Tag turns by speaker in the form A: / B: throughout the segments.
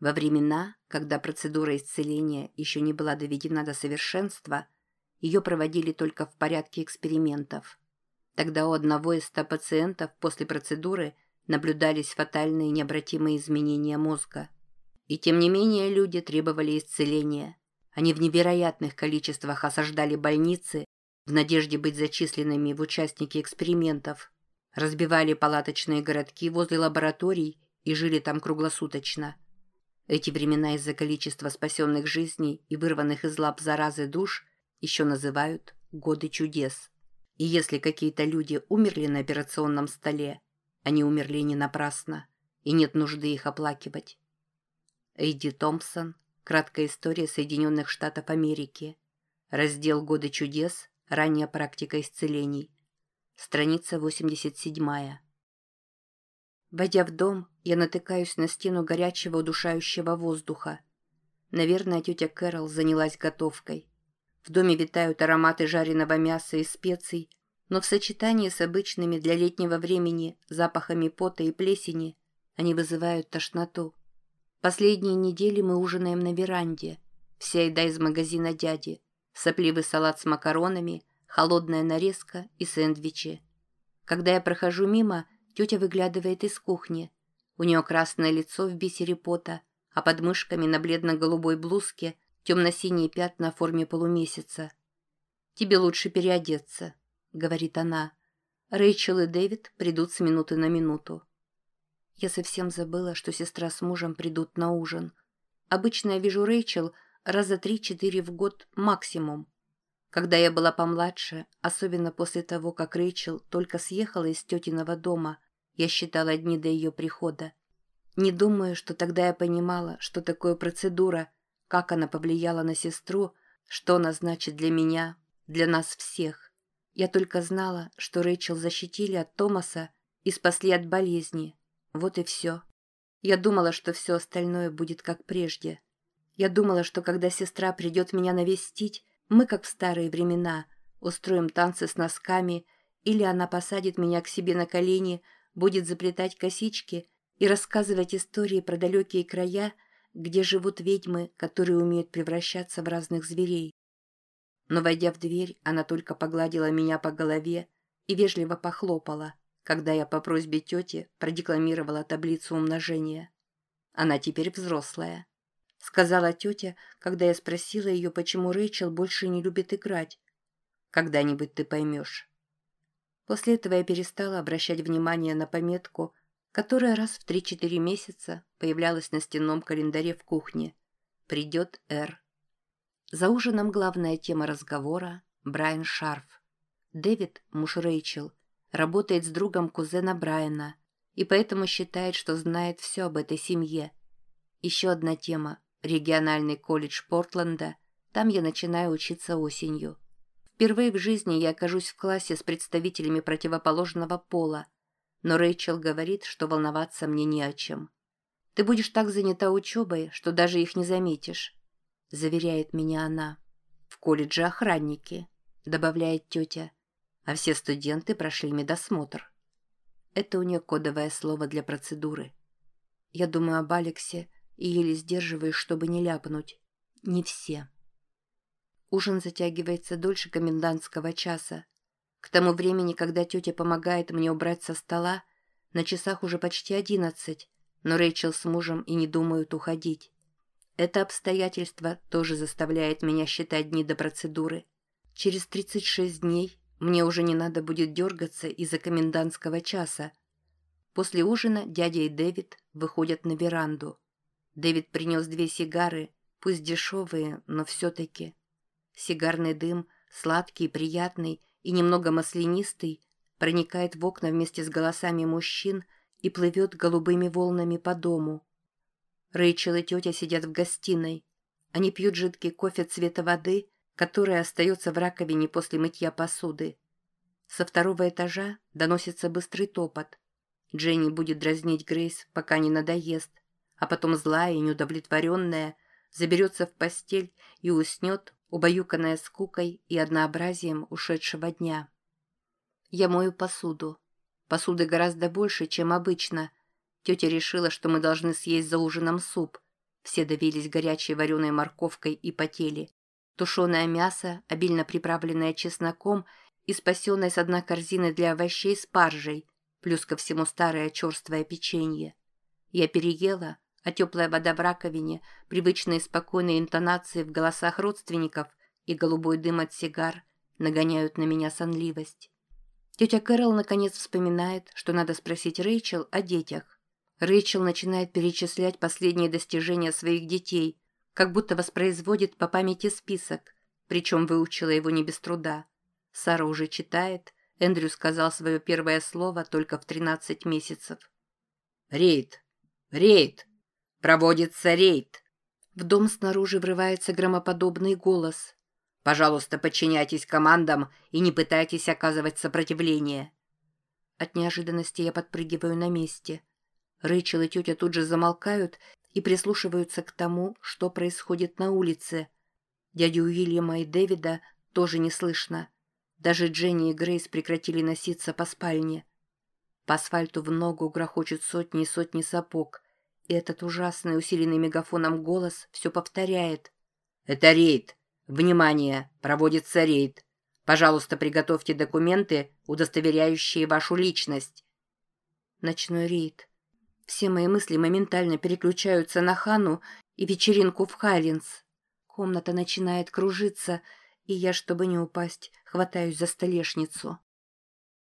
A: Во времена, когда процедура исцеления еще не была доведена до совершенства, ее проводили только в порядке экспериментов. Тогда у одного из ста пациентов после процедуры наблюдались фатальные необратимые изменения мозга. И тем не менее люди требовали исцеления. Они в невероятных количествах осаждали больницы в надежде быть зачисленными в участники экспериментов, разбивали палаточные городки возле лабораторий и жили там круглосуточно. Эти времена из-за количества спасенных жизней и вырванных из лап заразы душ еще называют «годы чудес». И если какие-то люди умерли на операционном столе, они умерли не напрасно, и нет нужды их оплакивать. Эйди Томпсон. Краткая история Соединенных Штатов Америки. Раздел «Годы чудес. Ранняя практика исцелений». Страница 87. Войдя в дом, я натыкаюсь на стену горячего удушающего воздуха. Наверное, тетя Кэрол занялась готовкой. В доме витают ароматы жареного мяса и специй, но в сочетании с обычными для летнего времени запахами пота и плесени они вызывают тошноту. Последние недели мы ужинаем на веранде. Вся еда из магазина дяди. Сопливый салат с макаронами, холодная нарезка и сэндвичи. Когда я прохожу мимо, Тетя выглядывает из кухни. У нее красное лицо в бисере пота, а под мышками на бледно-голубой блузке темно-синие пятна в форме полумесяца. «Тебе лучше переодеться», — говорит она. Рэйчел и Дэвид придут с минуты на минуту. Я совсем забыла, что сестра с мужем придут на ужин. Обычно я вижу Рэйчел раза три-четыре в год максимум. Когда я была помладше, особенно после того, как Рэйчел только съехала из тетиного дома, я считала дни до ее прихода. Не думаю, что тогда я понимала, что такое процедура, как она повлияла на сестру, что она значит для меня, для нас всех. Я только знала, что Рэйчел защитили от Томаса и спасли от болезни. Вот и все. Я думала, что все остальное будет как прежде. Я думала, что когда сестра придет меня навестить, мы, как в старые времена, устроим танцы с носками, или она посадит меня к себе на колени – будет заплетать косички и рассказывать истории про далекие края, где живут ведьмы, которые умеют превращаться в разных зверей. Но, войдя в дверь, она только погладила меня по голове и вежливо похлопала, когда я по просьбе тети продекламировала таблицу умножения. Она теперь взрослая. Сказала тетя, когда я спросила ее, почему Рэйчел больше не любит играть. «Когда-нибудь ты поймешь». После этого я перестала обращать внимание на пометку, которая раз в 3-4 месяца появлялась на стенном календаре в кухне. «Придет Р». За ужином главная тема разговора – Брайан Шарф. Дэвид, муж Рэйчел, работает с другом кузена Брайана и поэтому считает, что знает все об этой семье. Еще одна тема – региональный колледж Портленда. Там я начинаю учиться осенью. Впервые в жизни я окажусь в классе с представителями противоположного пола, но Рэйчел говорит, что волноваться мне не о чем. «Ты будешь так занята учебой, что даже их не заметишь», — заверяет меня она. «В колледже охранники», — добавляет тетя, «а все студенты прошли медосмотр». Это у нее кодовое слово для процедуры. Я думаю об Алексе и еле сдерживаюсь, чтобы не ляпнуть. Не все. Ужин затягивается дольше комендантского часа. К тому времени, когда тетя помогает мне убрать со стола, на часах уже почти одиннадцать, но Рэйчел с мужем и не думают уходить. Это обстоятельство тоже заставляет меня считать дни до процедуры. Через 36 дней мне уже не надо будет дергаться из-за комендантского часа. После ужина дядя и Дэвид выходят на веранду. Дэвид принес две сигары, пусть дешевые, но все-таки. Сигарный дым, сладкий, приятный и немного маслянистый, проникает в окна вместе с голосами мужчин и плывет голубыми волнами по дому. Рэйчел и тетя сидят в гостиной. Они пьют жидкий кофе цвета воды, который остается в раковине после мытья посуды. Со второго этажа доносится быстрый топот. Дженни будет дразнить Грейс, пока не надоест, а потом злая и неудовлетворенная заберется в постель и уснет, убаюканная скукой и однообразием ушедшего дня. Я мою посуду. Посуды гораздо больше, чем обычно. Тетя решила, что мы должны съесть за ужином суп. Все давились горячей вареной морковкой и потели. Тушеное мясо, обильно приправленное чесноком и спасенное с дна корзины для овощей спаржей, плюс ко всему старое черствое печенье. Я переела, а теплая вода в раковине, привычные спокойные интонации в голосах родственников и голубой дым от сигар нагоняют на меня сонливость. Тетя Кэрол наконец вспоминает, что надо спросить Рэйчел о детях. Рэйчел начинает перечислять последние достижения своих детей, как будто воспроизводит по памяти список, причем выучила его не без труда. Сара уже читает, Эндрю сказал свое первое слово только в 13 месяцев.
B: «Рейд! Рейд! Проводится рейд!»
A: В дом снаружи врывается громоподобный голос.
B: Пожалуйста, подчиняйтесь командам и не пытайтесь оказывать сопротивление.
A: От неожиданности я подпрыгиваю на месте. Рэйчел и тетя тут же замолкают и прислушиваются к тому, что происходит на улице. Дядю Уильяма и Дэвида тоже не слышно. Даже Дженни и Грейс прекратили носиться по спальне. По асфальту в ногу грохочут сотни и сотни сапог, и этот ужасный, усиленный мегафоном голос все повторяет.
B: «Это рейд! Внимание! Проводится рейд. Пожалуйста, приготовьте документы, удостоверяющие вашу личность.
A: Ночной рейд. Все мои мысли моментально переключаются на Хану и вечеринку в Хайленс. Комната начинает кружиться, и я, чтобы не упасть, хватаюсь за столешницу.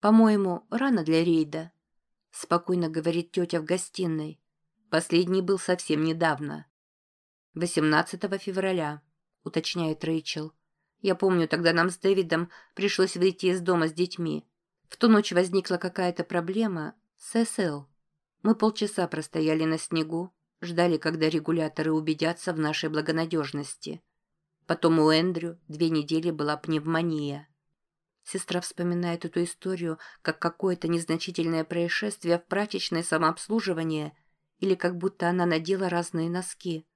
A: «По-моему, рано для рейда», — спокойно говорит тетя в гостиной. Последний был совсем недавно. 18 февраля уточняет Рэйчел. Я помню, тогда нам с Дэвидом пришлось выйти из дома с детьми. В ту ночь возникла какая-то проблема с СЛ. Мы полчаса простояли на снегу, ждали, когда регуляторы убедятся в нашей благонадежности. Потом у Эндрю две недели была пневмония. Сестра вспоминает эту историю как какое-то незначительное происшествие в прачечной самообслуживании или как будто она надела разные носки.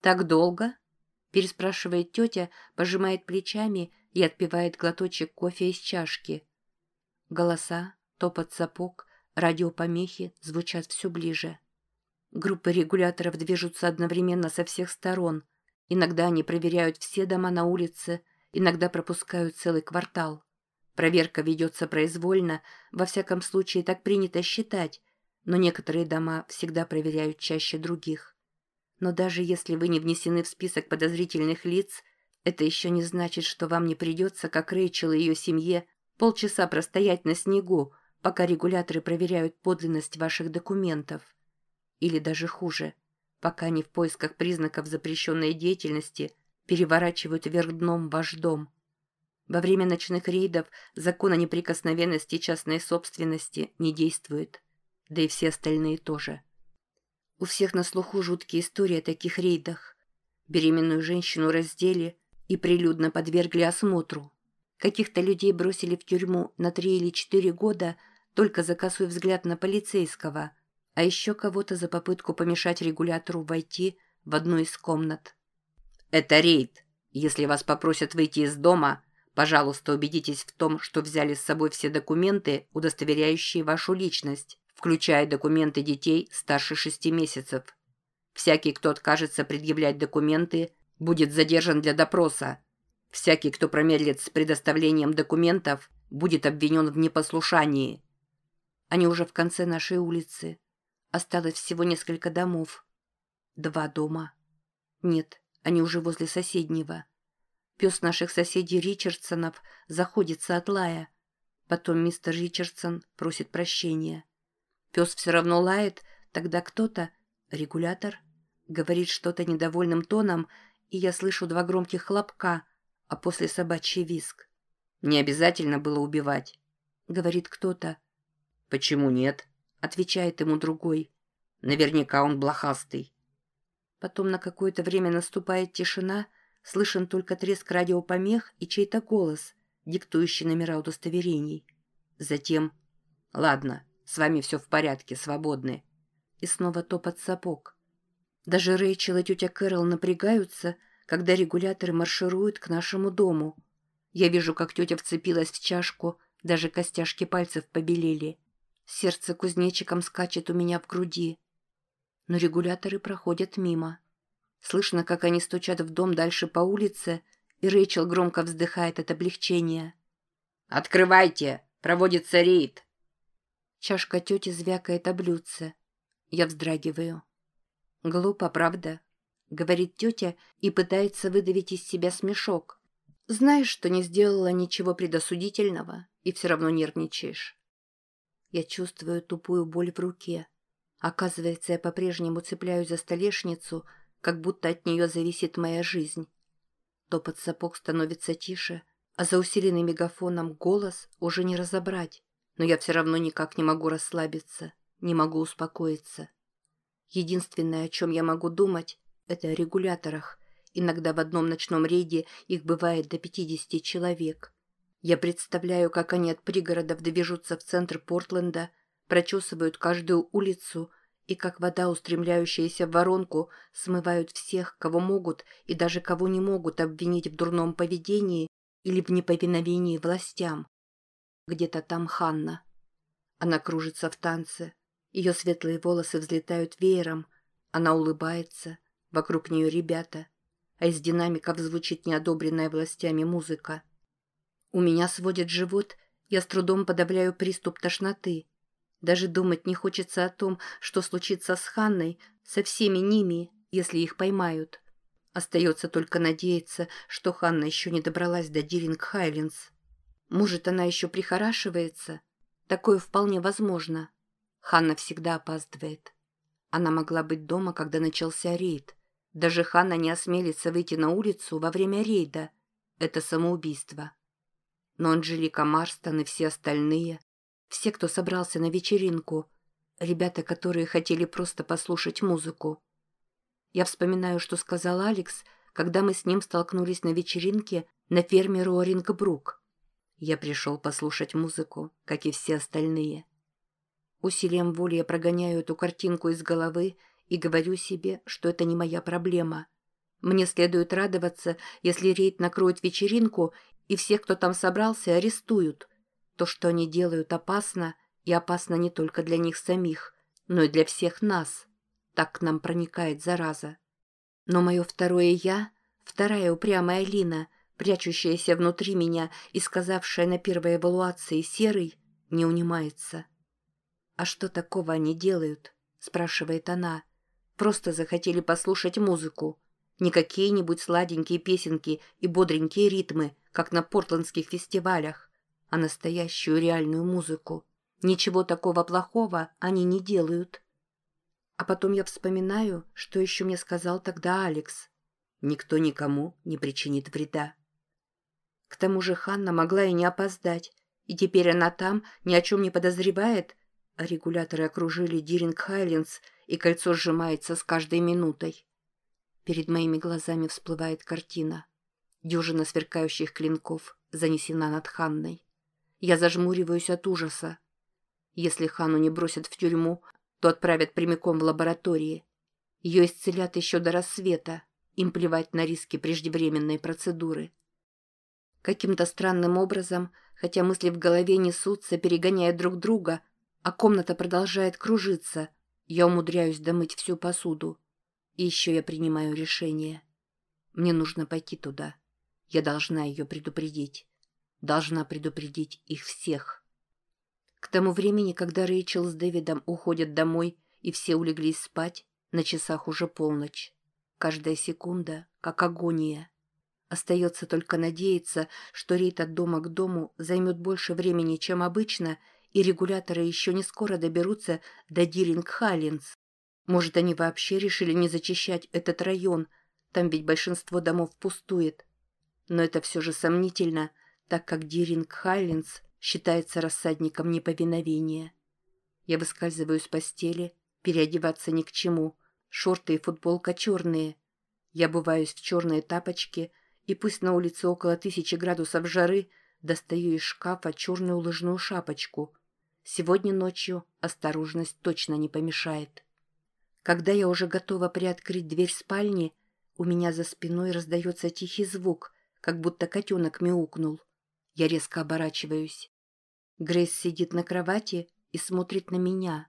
A: «Так долго?» переспрашивает тетя, пожимает плечами и отпивает глоточек кофе из чашки. Голоса, топот сапог, радиопомехи звучат все ближе. Группы регуляторов движутся одновременно со всех сторон. Иногда они проверяют все дома на улице, иногда пропускают целый квартал. Проверка ведется произвольно, во всяком случае так принято считать, но некоторые дома всегда проверяют чаще других. Но даже если вы не внесены в список подозрительных лиц, это еще не значит, что вам не придется, как Рэйчел и ее семье, полчаса простоять на снегу, пока регуляторы проверяют подлинность ваших документов. Или даже хуже, пока они в поисках признаков запрещенной деятельности переворачивают вверх дном ваш дом. Во время ночных рейдов закон о неприкосновенности частной собственности не действует, да и все остальные тоже. У всех на слуху жуткие истории о таких рейдах. Беременную женщину раздели и прилюдно подвергли осмотру. Каких-то людей бросили в тюрьму на три или четыре года только за косой взгляд на полицейского, а еще кого-то за попытку помешать регулятору войти в одну из комнат.
B: «Это рейд. Если вас попросят выйти из дома, пожалуйста, убедитесь в том, что взяли с собой все документы, удостоверяющие вашу личность включая документы детей старше шести месяцев. Всякий, кто откажется предъявлять документы, будет задержан для допроса. Всякий, кто промедлит с предоставлением документов, будет обвинен в непослушании.
A: Они уже в конце нашей улицы. Осталось всего несколько домов. Два дома. Нет, они уже возле соседнего. Пес наших соседей Ричардсонов заходится от лая. Потом мистер Ричардсон просит прощения. Пес все равно лает, тогда кто-то, регулятор, говорит что-то недовольным тоном, и я слышу два громких хлопка, а после собачий виск.
B: «Не обязательно было убивать», —
A: говорит кто-то.
B: «Почему нет?» — отвечает ему другой. «Наверняка он блохастый».
A: Потом на какое-то время наступает тишина, слышен только треск радиопомех и чей-то голос, диктующий номера удостоверений. Затем
B: «Ладно, с вами все в порядке, свободны».
A: И снова топот сапог. Даже Рэйчел и тетя Кэрол напрягаются, когда регуляторы маршируют к нашему дому. Я вижу, как тетя вцепилась в чашку, даже костяшки пальцев побелели. Сердце кузнечиком скачет у меня в груди. Но регуляторы проходят мимо. Слышно, как они стучат в дом дальше по улице, и Рэйчел громко вздыхает от облегчения.
B: «Открывайте! Проводится рейд!»
A: Чашка тети звякает о. Я вздрагиваю. «Глупо, правда?» — говорит тетя и пытается выдавить из себя смешок. «Знаешь, что не сделала ничего предосудительного, и все равно нервничаешь». Я чувствую тупую боль в руке. Оказывается, я по-прежнему цепляюсь за столешницу, как будто от нее зависит моя жизнь. Топот сапог становится тише, а за усиленным мегафоном голос уже не разобрать, но я все равно никак не могу расслабиться, не могу успокоиться. Единственное, о чем я могу думать, это о регуляторах. Иногда в одном ночном рейде их бывает до 50 человек. Я представляю, как они от пригородов движутся в центр Портленда, прочесывают каждую улицу и как вода, устремляющаяся в воронку, смывают всех, кого могут и даже кого не могут обвинить в дурном поведении или в неповиновении властям. Где-то там Ханна. Она кружится в танце. Ее светлые волосы взлетают веером. Она улыбается. Вокруг нее ребята. А из динамиков звучит неодобренная властями музыка. У меня сводит живот, я с трудом подавляю приступ тошноты. Даже думать не хочется о том, что случится с Ханной, со всеми ними, если их поймают. Остается только надеяться, что Ханна еще не добралась до Диринг Хайлендс. Может, она еще прихорашивается? Такое вполне возможно. Ханна всегда опаздывает. Она могла быть дома, когда начался рейд. Даже Ханна не осмелится выйти на улицу во время рейда. Это самоубийство. Но Анжелика Марстон и все остальные все, кто собрался на вечеринку. Ребята, которые хотели просто послушать музыку. Я вспоминаю, что сказал Алекс, когда мы с ним столкнулись на вечеринке на ферме Роарингбрук. Я пришел послушать музыку, как и все остальные. Усилием воли я прогоняю эту картинку из головы и говорю себе, что это не моя проблема. Мне следует радоваться, если рейд накроет вечеринку и всех, кто там собрался, арестуют – то, что они делают, опасно, и опасно не только для них самих, но и для всех нас. Так к нам проникает зараза. Но мое второе «я», вторая упрямая Лина, прячущаяся внутри меня и сказавшая на первой эвалуации «серый», не унимается. «А что такого они делают?» – спрашивает она. «Просто захотели послушать музыку. Не какие-нибудь сладенькие песенки и бодренькие ритмы, как на портландских фестивалях а настоящую реальную музыку. Ничего такого плохого они не делают. А потом я вспоминаю, что еще мне сказал тогда Алекс. Никто никому не причинит вреда. К тому же Ханна могла и не опоздать, и теперь она там, ни о чем не подозревает, регуляторы окружили Диринг Хайлендс, и кольцо сжимается с каждой минутой. Перед моими глазами всплывает картина. Дюжина сверкающих клинков занесена над Ханной. Я зажмуриваюсь от ужаса. Если Хану не бросят в тюрьму, то отправят прямиком в лаборатории. Ее исцелят еще до рассвета. Им плевать на риски преждевременной процедуры. Каким-то странным образом, хотя мысли в голове несутся, перегоняя друг друга, а комната продолжает кружиться, я умудряюсь домыть всю посуду. И еще я принимаю решение. Мне нужно пойти туда. Я должна ее предупредить должна предупредить их всех. К тому времени, когда Рэйчел с Дэвидом уходят домой и все улеглись спать, на часах уже полночь. Каждая секунда как агония. Остается только надеяться, что рейд от дома к дому займет больше времени, чем обычно, и регуляторы еще не скоро доберутся до Диринг-Хайлендс. Может, они вообще решили не зачищать этот район, там ведь большинство домов пустует. Но это все же сомнительно – так как Диринг Хайлинс считается рассадником неповиновения. Я выскальзываю с постели, переодеваться ни к чему, шорты и футболка черные. Я бываюсь в черные тапочки, и пусть на улице около тысячи градусов жары, достаю из шкафа черную лыжную шапочку. Сегодня ночью осторожность точно не помешает. Когда я уже готова приоткрыть дверь спальни, у меня за спиной раздается тихий звук, как будто котенок мяукнул. Я резко оборачиваюсь. Грейс сидит на кровати и смотрит на меня.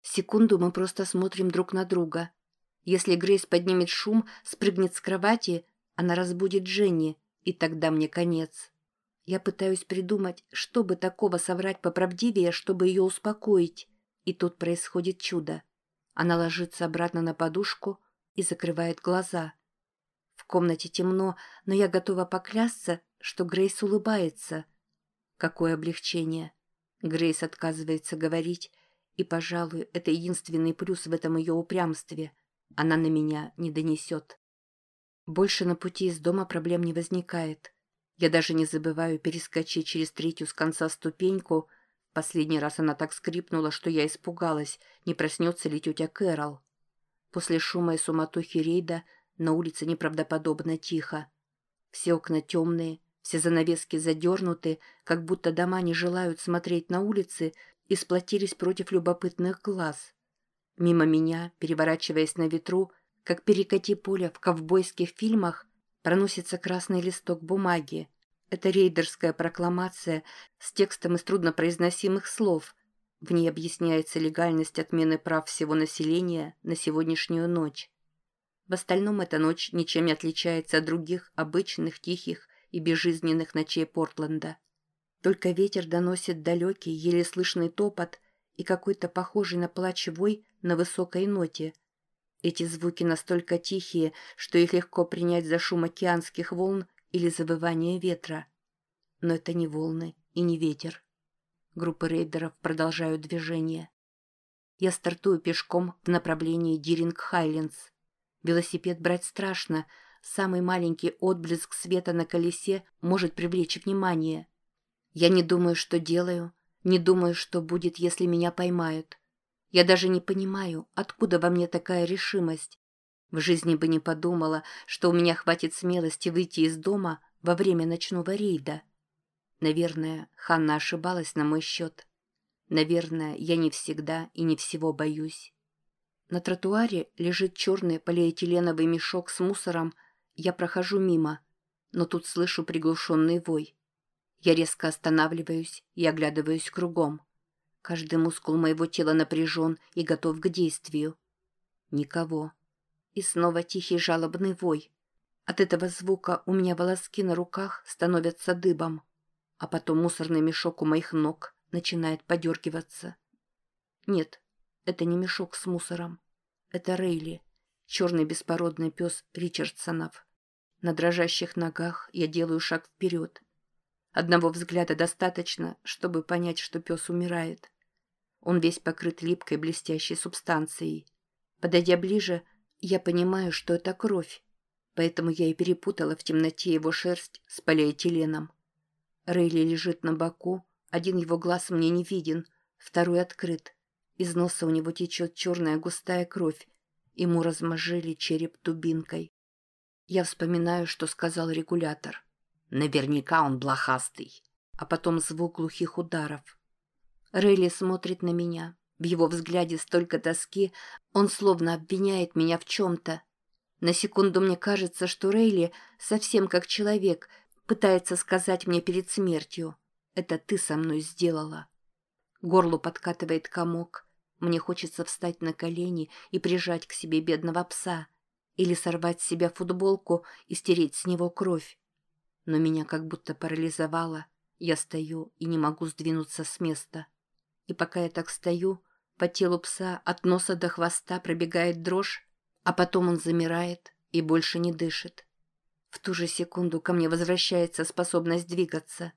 A: Секунду мы просто смотрим друг на друга. Если Грейс поднимет шум, спрыгнет с кровати, она разбудит Дженни, и тогда мне конец. Я пытаюсь придумать, что бы такого соврать поправдивее, чтобы ее успокоить. И тут происходит чудо. Она ложится обратно на подушку и закрывает глаза. В комнате темно, но я готова поклясться, что Грейс улыбается. Какое облегчение. Грейс отказывается говорить, и, пожалуй, это единственный плюс в этом ее упрямстве. Она на меня не донесет. Больше на пути из дома проблем не возникает. Я даже не забываю перескочить через третью с конца ступеньку. Последний раз она так скрипнула, что я испугалась, не проснется ли тетя Кэрол. После шума и суматохи рейда на улице неправдоподобно тихо. Все окна темные, все занавески задернуты, как будто дома не желают смотреть на улицы и сплотились против любопытных глаз. Мимо меня, переворачиваясь на ветру, как перекати поле в ковбойских фильмах, проносится красный листок бумаги. Это рейдерская прокламация с текстом из труднопроизносимых слов. В ней объясняется легальность отмены прав всего населения на сегодняшнюю ночь. В остальном эта ночь ничем не отличается от других обычных, тихих и безжизненных ночей Портленда. Только ветер доносит далекий, еле слышный топот и какой-то похожий на плач вой на высокой ноте. Эти звуки настолько тихие, что их легко принять за шум океанских волн или завывание ветра. Но это не волны и не ветер. Группы рейдеров продолжают движение. Я стартую пешком в направлении Диринг-Хайлендс. Велосипед брать страшно, самый маленький отблеск света на колесе может привлечь внимание. Я не думаю, что делаю, не думаю, что будет, если меня поймают. Я даже не понимаю, откуда во мне такая решимость. В жизни бы не подумала, что у меня хватит смелости выйти из дома во время ночного рейда. Наверное, Ханна ошибалась на мой счет. Наверное, я не всегда и не всего боюсь. На тротуаре лежит черный полиэтиленовый мешок с мусором. Я прохожу мимо, но тут слышу приглушенный вой. Я резко останавливаюсь и оглядываюсь кругом. Каждый мускул моего тела напряжен и готов к действию. Никого. И снова тихий жалобный вой. От этого звука у меня волоски на руках становятся дыбом. А потом мусорный мешок у моих ног начинает подергиваться. Нет, это не мешок с мусором. Это Рейли, черный беспородный пес Ричардсонов. На дрожащих ногах я делаю шаг вперед. Одного взгляда достаточно, чтобы понять, что пес умирает. Он весь покрыт липкой блестящей субстанцией. Подойдя ближе, я понимаю, что это кровь, поэтому я и перепутала в темноте его шерсть с полиэтиленом. Рейли лежит на боку, один его глаз мне не виден, второй открыт. Из носа у него течет черная густая кровь, ему размозжили череп дубинкой. Я вспоминаю, что сказал регулятор. Наверняка он блохастый. А потом звук глухих ударов. Рейли смотрит на меня. В его взгляде столько тоски, он словно обвиняет меня в чем-то. На секунду мне кажется, что Рейли, совсем как человек, пытается сказать мне перед смертью. «Это ты со мной сделала». Горлу подкатывает комок. Мне хочется встать на колени и прижать к себе бедного пса. Или сорвать с себя футболку и стереть с него кровь но меня как будто парализовало. Я стою и не могу сдвинуться с места. И пока я так стою, по телу пса от носа до хвоста пробегает дрожь, а потом он замирает и больше не дышит. В ту же секунду ко мне возвращается способность двигаться.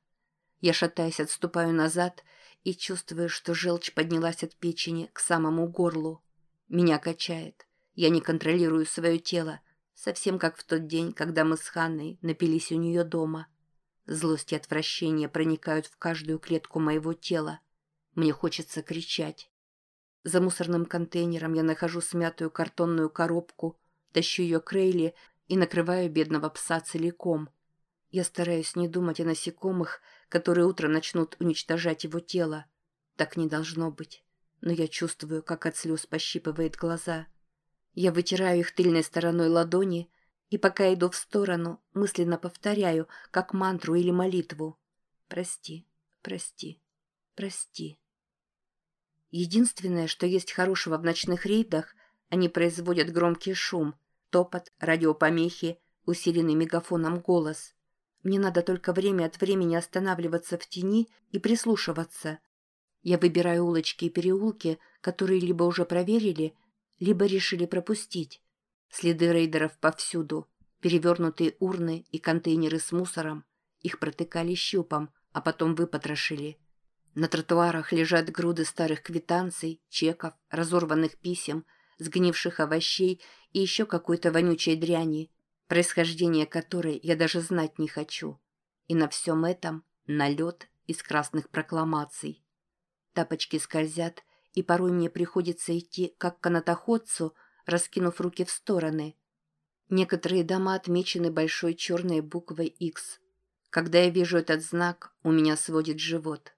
A: Я, шатаясь, отступаю назад и чувствую, что желчь поднялась от печени к самому горлу. Меня качает. Я не контролирую свое тело, Совсем как в тот день, когда мы с Ханной напились у нее дома. Злость и отвращение проникают в каждую клетку моего тела. Мне хочется кричать. За мусорным контейнером я нахожу смятую картонную коробку, тащу ее к Рейли и накрываю бедного пса целиком. Я стараюсь не думать о насекомых, которые утром начнут уничтожать его тело. Так не должно быть. Но я чувствую, как от слез пощипывает глаза. Я вытираю их тыльной стороной ладони и, пока иду в сторону, мысленно повторяю, как мантру или молитву. «Прости, прости, прости». Единственное, что есть хорошего в ночных рейдах, они производят громкий шум, топот, радиопомехи, усиленный мегафоном голос. Мне надо только время от времени останавливаться в тени и прислушиваться. Я выбираю улочки и переулки, которые либо уже проверили, либо решили пропустить. Следы рейдеров повсюду, перевернутые урны и контейнеры с мусором. Их протыкали щупом, а потом выпотрошили. На тротуарах лежат груды старых квитанций, чеков, разорванных писем, сгнивших овощей и еще какой-то вонючей дряни, происхождение которой я даже знать не хочу. И на всем этом налет из красных прокламаций. Тапочки скользят, и порой мне приходится идти, как канатоходцу, раскинув руки в стороны. Некоторые дома отмечены большой черной буквой X. Когда я вижу этот знак, у меня сводит живот.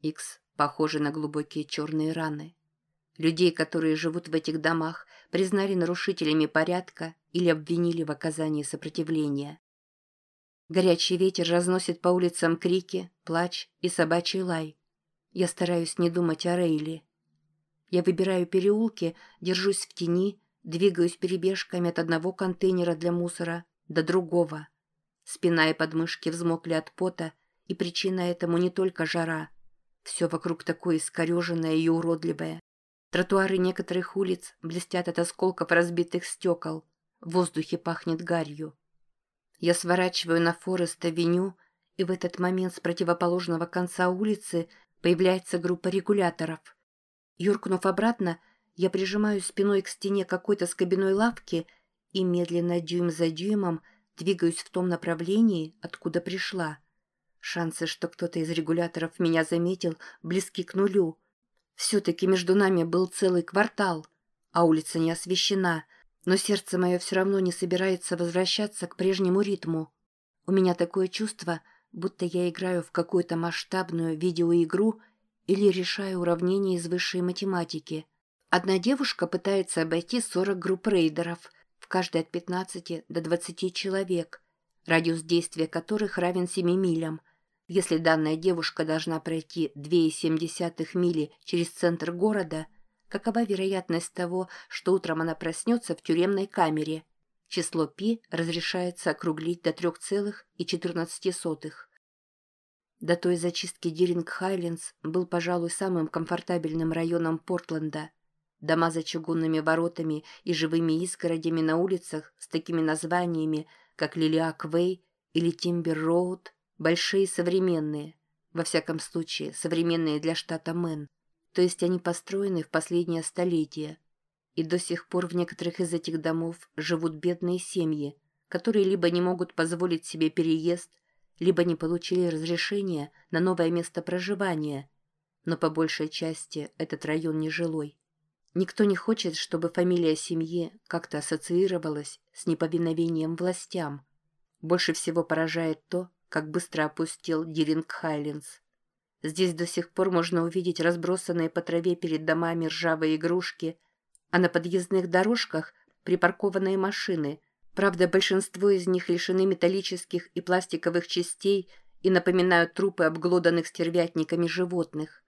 A: X похожи на глубокие черные раны. Людей, которые живут в этих домах, признали нарушителями порядка или обвинили в оказании сопротивления. Горячий ветер разносит по улицам крики, плач и собачий лай. Я стараюсь не думать о Рейли. Я выбираю переулки, держусь в тени, двигаюсь перебежками от одного контейнера для мусора до другого. Спина и подмышки взмокли от пота, и причина этому не только жара. Все вокруг такое искореженное и уродливое. Тротуары некоторых улиц блестят от осколков разбитых стекол. В воздухе пахнет гарью. Я сворачиваю на Форест-авеню, и в этот момент с противоположного конца улицы появляется группа регуляторов. Юркнув обратно, я прижимаю спиной к стене какой-то скобяной лавки и медленно, дюйм за дюймом, двигаюсь в том направлении, откуда пришла. Шансы, что кто-то из регуляторов меня заметил, близки к нулю — все-таки между нами был целый квартал, а улица не освещена, но сердце мое все равно не собирается возвращаться к прежнему ритму. У меня такое чувство, будто я играю в какую-то масштабную видеоигру или решаю уравнение из высшей математики. Одна девушка пытается обойти 40 групп рейдеров, в каждой от 15 до 20 человек, радиус действия которых равен 7 милям – если данная девушка должна пройти 2,7 мили через центр города, какова вероятность того, что утром она проснется в тюремной камере? Число π разрешается округлить до 3,14. До той зачистки Диринг-Хайлендс был, пожалуй, самым комфортабельным районом Портленда. Дома за чугунными воротами и живыми изгородями на улицах с такими названиями, как Лилиак-Вей или Тимбер-Роуд – Большие современные, во всяком случае, современные для штата Мэн. То есть они построены в последнее столетие. И до сих пор в некоторых из этих домов живут бедные семьи, которые либо не могут позволить себе переезд, либо не получили разрешения на новое место проживания. Но по большей части этот район нежилой. Никто не хочет, чтобы фамилия семьи как-то ассоциировалась с неповиновением властям. Больше всего поражает то, как быстро опустил Диринг Хайлинс. Здесь до сих пор можно увидеть разбросанные по траве перед домами ржавые игрушки, а на подъездных дорожках припаркованные машины. Правда, большинство из них лишены металлических и пластиковых частей и напоминают трупы обглоданных стервятниками животных.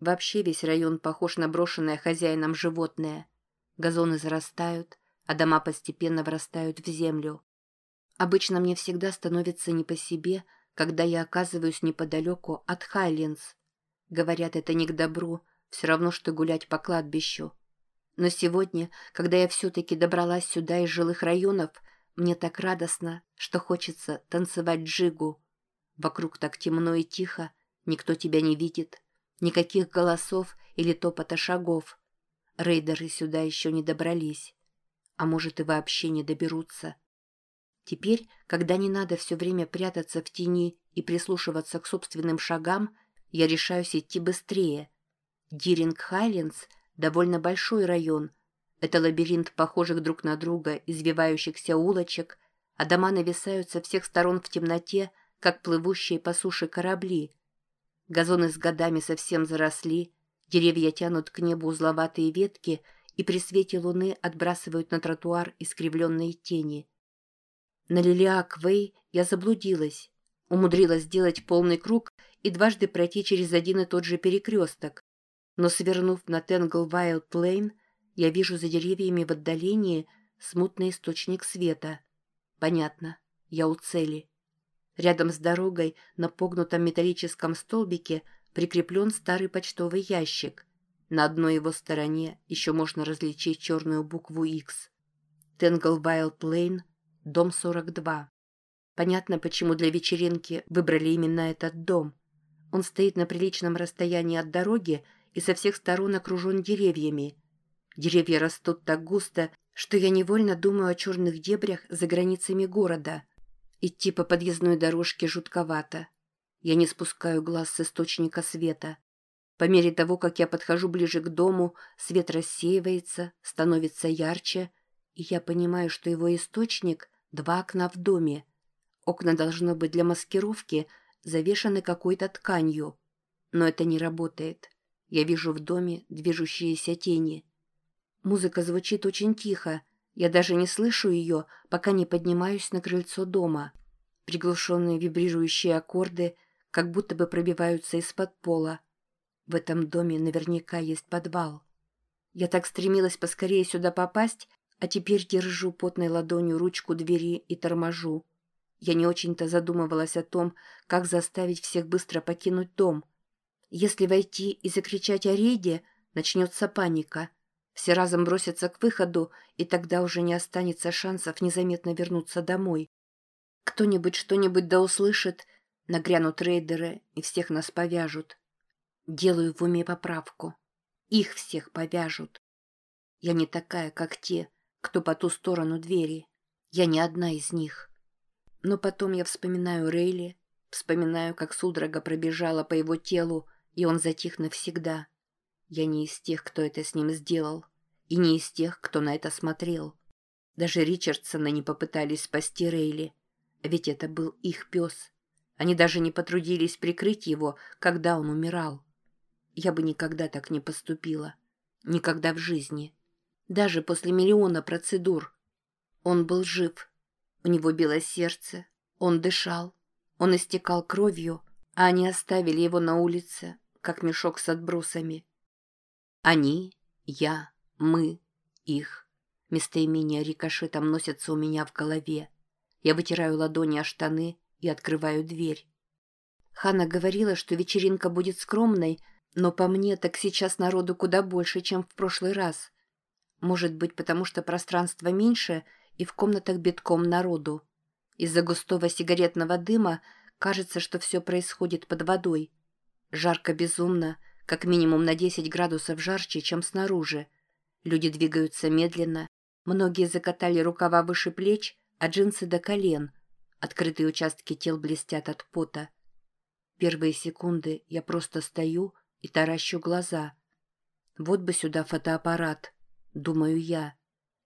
A: Вообще весь район похож на брошенное хозяином животное. Газоны зарастают, а дома постепенно врастают в землю. Обычно мне всегда становится не по себе, когда я оказываюсь неподалеку от Хайлендс. Говорят, это не к добру, все равно, что гулять по кладбищу. Но сегодня, когда я все-таки добралась сюда из жилых районов, мне так радостно, что хочется танцевать джигу. Вокруг так темно и тихо, никто тебя не видит, никаких голосов или топота шагов. Рейдеры сюда еще не добрались. А может и вообще не доберутся. Теперь, когда не надо все время прятаться в тени и прислушиваться к собственным шагам, я решаюсь идти быстрее. Диринг-Хайлендс – довольно большой район. Это лабиринт похожих друг на друга извивающихся улочек, а дома нависают со всех сторон в темноте, как плывущие по суше корабли. Газоны с годами совсем заросли, деревья тянут к небу узловатые ветки и при свете луны отбрасывают на тротуар искривленные тени – на Лилиак-Вэй я заблудилась, умудрилась сделать полный круг и дважды пройти через один и тот же перекресток. Но свернув на Тенгл Вайлд Лейн, Я вижу за деревьями в отдалении смутный источник света. Понятно, я у цели. Рядом с дорогой на погнутом металлическом столбике прикреплен старый почтовый ящик. На одной его стороне еще можно различить черную букву X. Тенглвайлд Лейн, дом 42. Понятно, почему для вечеринки выбрали именно этот дом. Он стоит на приличном расстоянии от дороги и со всех сторон окружен деревьями. Деревья растут так густо, что я невольно думаю о черных дебрях за границами города. Идти по подъездной дорожке жутковато. Я не спускаю глаз с источника света. По мере того, как я подхожу ближе к дому, свет рассеивается, становится ярче, и я понимаю, что его источник — два окна в доме. Окна должно быть для маскировки, завешаны какой-то тканью. Но это не работает. Я вижу в доме движущиеся тени. Музыка звучит очень тихо. Я даже не слышу ее, пока не поднимаюсь на крыльцо дома. Приглушенные вибрирующие аккорды как будто бы пробиваются из-под пола. В этом доме наверняка есть подвал. Я так стремилась поскорее сюда попасть, а теперь держу потной ладонью ручку двери и торможу. Я не очень-то задумывалась о том, как заставить всех быстро покинуть дом. Если войти и закричать о рейде, начнется паника. Все разом бросятся к выходу, и тогда уже не останется шансов незаметно вернуться домой. Кто-нибудь что-нибудь да услышит, нагрянут рейдеры и всех нас повяжут. Делаю в уме поправку. Их всех повяжут. Я не такая, как те, кто по ту сторону двери. Я не одна из них. Но потом я вспоминаю Рейли, вспоминаю, как судорога пробежала по его телу, и он затих навсегда. Я не из тех, кто это с ним сделал, и не из тех, кто на это смотрел. Даже Ричардсона не попытались спасти Рейли, ведь это был их пес. Они даже не потрудились прикрыть его, когда он умирал. Я бы никогда так не поступила. Никогда в жизни. Даже после миллиона процедур. Он был жив. У него било сердце. Он дышал. Он истекал кровью, а они оставили его на улице, как мешок с отбросами. Они, я, мы, их. Местоимения рикошетом носятся у меня в голове. Я вытираю ладони о штаны и открываю дверь. Хана говорила, что вечеринка будет скромной, но по мне так сейчас народу куда больше, чем в прошлый раз. Может быть, потому что пространство меньше и в комнатах битком народу. Из-за густого сигаретного дыма кажется, что все происходит под водой. Жарко безумно, как минимум на 10 градусов жарче, чем снаружи. Люди двигаются медленно, многие закатали рукава выше плеч, а джинсы до колен. Открытые участки тел блестят от пота. Первые секунды я просто стою и таращу глаза. Вот бы сюда фотоаппарат, думаю я.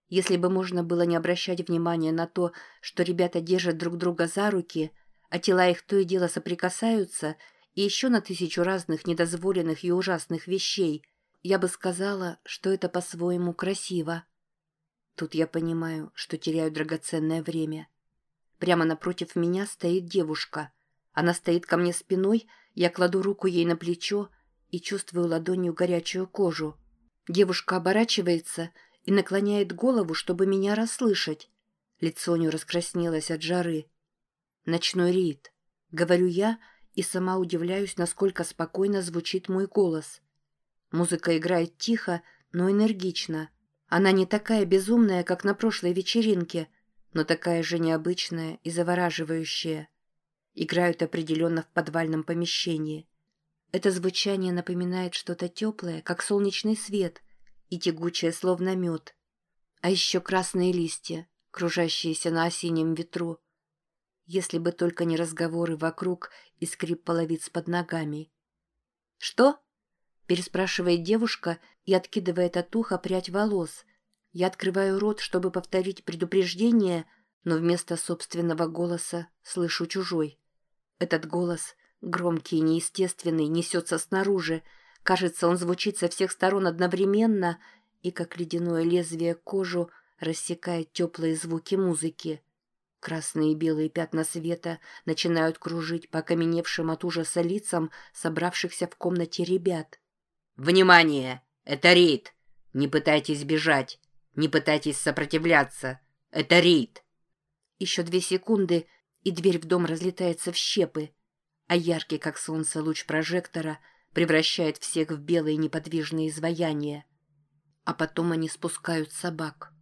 A: Если бы можно было не обращать внимания на то, что ребята держат друг друга за руки, а тела их то и дело соприкасаются – и еще на тысячу разных недозволенных и ужасных вещей, я бы сказала, что это по-своему красиво. Тут я понимаю, что теряю драгоценное время. Прямо напротив меня стоит девушка. Она стоит ко мне спиной, я кладу руку ей на плечо и чувствую ладонью горячую кожу. Девушка оборачивается и наклоняет голову, чтобы меня расслышать. Лицо у нее раскраснелось от жары. «Ночной рейд», — говорю я, и сама удивляюсь, насколько спокойно звучит мой голос. Музыка играет тихо, но энергично. Она не такая безумная, как на прошлой вечеринке, но такая же необычная и завораживающая. Играют определенно в подвальном помещении. Это звучание напоминает что-то теплое, как солнечный свет, и тягучее, словно мед. А еще красные листья, кружащиеся на осеннем ветру, если бы только не разговоры вокруг и скрип половиц под ногами. «Что?» – переспрашивает девушка и откидывает от уха прядь волос. Я открываю рот, чтобы повторить предупреждение, но вместо собственного голоса слышу чужой. Этот голос, громкий и неестественный, несется снаружи. Кажется, он звучит со всех сторон одновременно и, как ледяное лезвие кожу, рассекает теплые звуки музыки. Красные и белые пятна света начинают кружить по окаменевшим от ужаса лицам собравшихся в комнате ребят.
B: «Внимание! Это рейд! Не пытайтесь бежать. Не пытайтесь сопротивляться. Это рейд.
A: Еще две секунды, и дверь в дом разлетается в щепы, а яркий, как солнце, луч прожектора превращает всех в белые неподвижные изваяния. А потом они спускают собак.